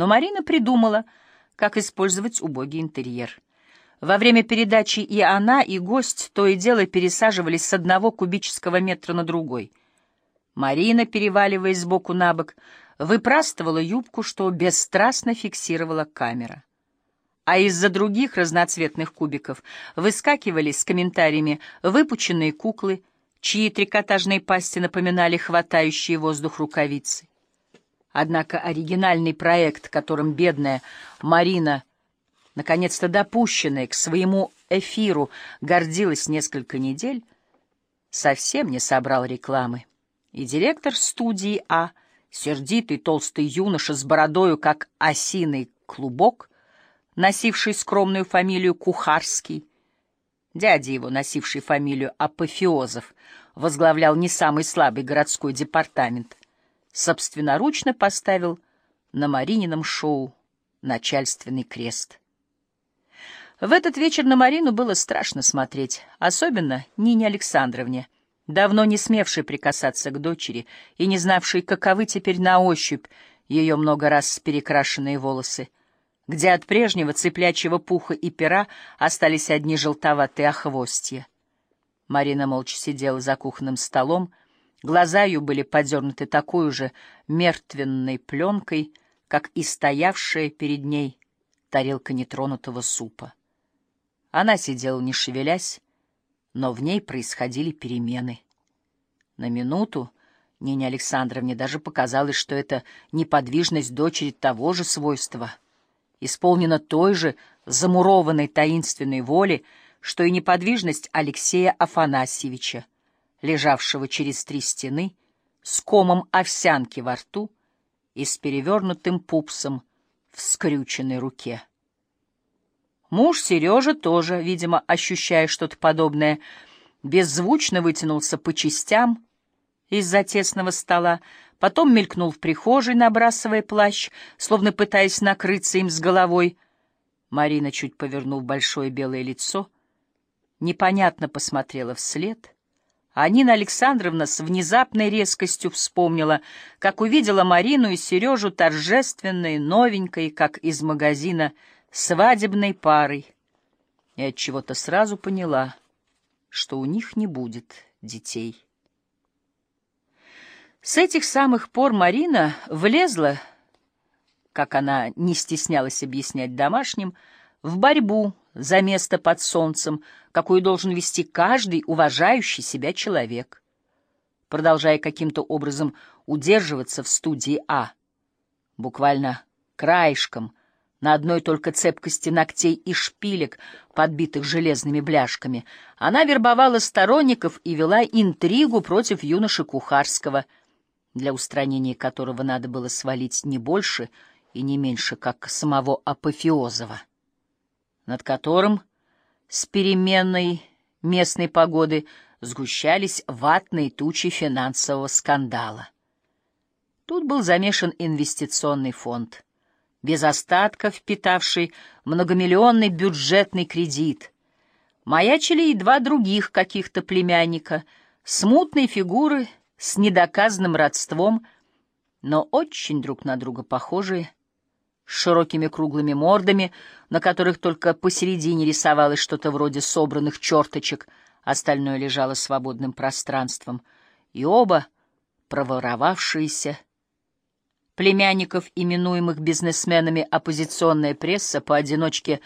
Но Марина придумала, как использовать убогий интерьер. Во время передачи и она, и гость то и дело пересаживались с одного кубического метра на другой. Марина, переваливаясь сбоку на бок, выпрастывала юбку, что бесстрастно фиксировала камера. А из-за других разноцветных кубиков выскакивали с комментариями выпученные куклы, чьи трикотажные пасти напоминали хватающие воздух рукавицы. Однако оригинальный проект, которым бедная Марина, наконец-то допущенная к своему эфиру, гордилась несколько недель, совсем не собрал рекламы. И директор студии А, сердитый толстый юноша с бородою, как осиный клубок, носивший скромную фамилию Кухарский, дядя его, носивший фамилию Апофеозов, возглавлял не самый слабый городской департамент, собственноручно поставил на Маринином шоу начальственный крест. В этот вечер на Марину было страшно смотреть, особенно Нине Александровне, давно не смевшей прикасаться к дочери и не знавшей, каковы теперь на ощупь ее много раз перекрашенные волосы, где от прежнего цыплячьего пуха и пера остались одни желтоватые охвостья. Марина молча сидела за кухонным столом, Глаза ее были подернуты такой же мертвенной пленкой, как и стоявшая перед ней тарелка нетронутого супа. Она сидела, не шевелясь, но в ней происходили перемены. На минуту Нине Александровне даже показалось, что эта неподвижность дочери того же свойства, исполнена той же замурованной таинственной воли, что и неподвижность Алексея Афанасьевича, лежавшего через три стены, с комом овсянки во рту и с перевернутым пупсом в скрюченной руке. Муж Сережа тоже, видимо, ощущая что-то подобное, беззвучно вытянулся по частям из-за тесного стола, потом мелькнул в прихожей, набрасывая плащ, словно пытаясь накрыться им с головой. Марина, чуть повернув большое белое лицо, непонятно посмотрела вслед — а Нина Александровна с внезапной резкостью вспомнила, как увидела Марину и Сережу торжественной, новенькой, как из магазина, свадебной парой, и от чего то сразу поняла, что у них не будет детей. С этих самых пор Марина влезла, как она не стеснялась объяснять домашним, в борьбу за место под солнцем, какую должен вести каждый уважающий себя человек. Продолжая каким-то образом удерживаться в студии А, буквально краешком, на одной только цепкости ногтей и шпилек, подбитых железными бляшками, она вербовала сторонников и вела интригу против юноши Кухарского, для устранения которого надо было свалить не больше и не меньше, как самого Апофеозова над которым с переменной местной погоды сгущались ватные тучи финансового скандала. Тут был замешан инвестиционный фонд, без остатка впитавший многомиллионный бюджетный кредит. Маячили и два других каких-то племянника, смутные фигуры с недоказанным родством, но очень друг на друга похожие — с широкими круглыми мордами, на которых только посередине рисовалось что-то вроде собранных черточек, остальное лежало свободным пространством, и оба проворовавшиеся. Племянников, именуемых бизнесменами, оппозиционная пресса поодиночке